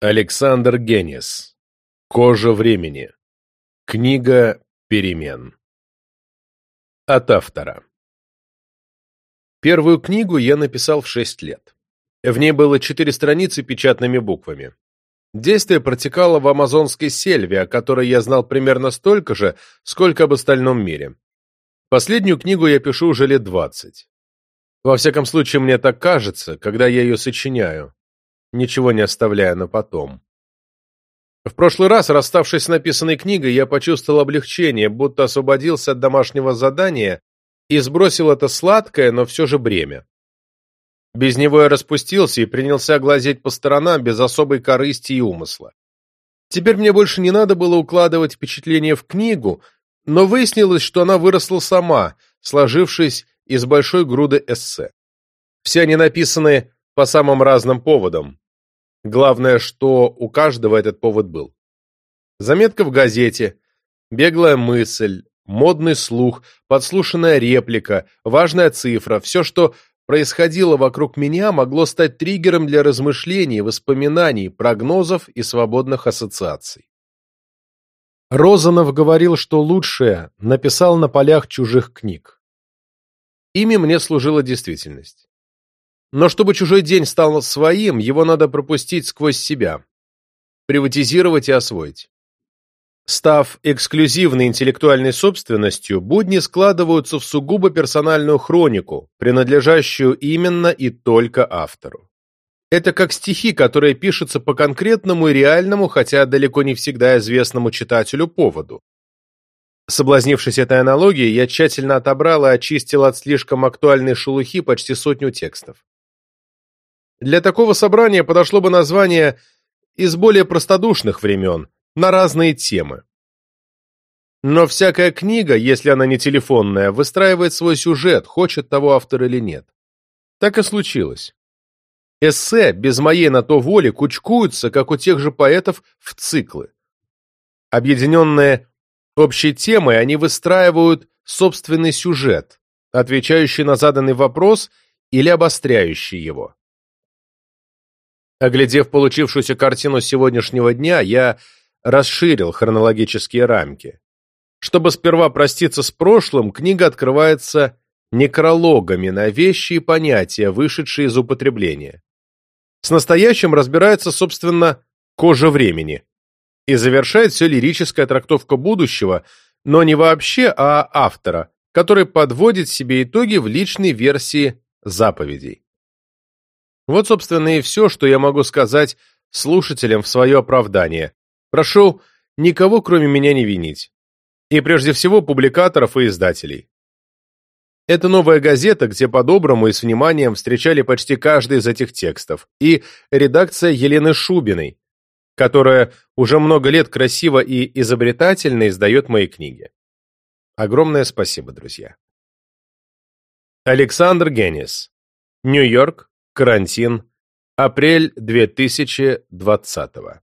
Александр Генис. Кожа времени. Книга перемен. От автора. Первую книгу я написал в шесть лет. В ней было четыре страницы печатными буквами. Действие протекало в амазонской сельве, о которой я знал примерно столько же, сколько об остальном мире. Последнюю книгу я пишу уже лет двадцать. Во всяком случае, мне так кажется, когда я ее сочиняю ничего не оставляя на потом. В прошлый раз, расставшись с написанной книгой, я почувствовал облегчение, будто освободился от домашнего задания и сбросил это сладкое, но все же бремя. Без него я распустился и принялся глазеть по сторонам без особой корысти и умысла. Теперь мне больше не надо было укладывать впечатление в книгу, но выяснилось, что она выросла сама, сложившись из большой груды эссе. Все они написаны по самым разным поводам. Главное, что у каждого этот повод был. Заметка в газете, беглая мысль, модный слух, подслушанная реплика, важная цифра, все, что происходило вокруг меня, могло стать триггером для размышлений, воспоминаний, прогнозов и свободных ассоциаций. Розанов говорил, что лучшее написал на полях чужих книг. Ими мне служила действительность. Но чтобы чужой день стал своим, его надо пропустить сквозь себя, приватизировать и освоить. Став эксклюзивной интеллектуальной собственностью, будни складываются в сугубо персональную хронику, принадлежащую именно и только автору. Это как стихи, которые пишутся по конкретному и реальному, хотя далеко не всегда известному читателю поводу. Соблазнившись этой аналогией, я тщательно отобрал и очистил от слишком актуальной шелухи почти сотню текстов. Для такого собрания подошло бы название из более простодушных времен, на разные темы. Но всякая книга, если она не телефонная, выстраивает свой сюжет, хочет того автор или нет. Так и случилось. Эссе, без моей на то воли, кучкуются, как у тех же поэтов, в циклы. Объединенные общей темой, они выстраивают собственный сюжет, отвечающий на заданный вопрос или обостряющий его. Оглядев получившуюся картину сегодняшнего дня, я расширил хронологические рамки. Чтобы сперва проститься с прошлым, книга открывается некрологами на вещи и понятия, вышедшие из употребления. С настоящим разбирается, собственно, кожа времени. И завершает все лирическая трактовка будущего, но не вообще, а автора, который подводит себе итоги в личной версии заповедей. Вот, собственно, и все, что я могу сказать слушателям в свое оправдание. Прошу никого, кроме меня, не винить. И прежде всего публикаторов и издателей. Это новая газета, где по-доброму и с вниманием встречали почти каждый из этих текстов, и редакция Елены Шубиной, которая уже много лет красиво и изобретательно издает мои книги. Огромное спасибо, друзья. Александр Генис. Нью-Йорк, Карантин. Апрель 2020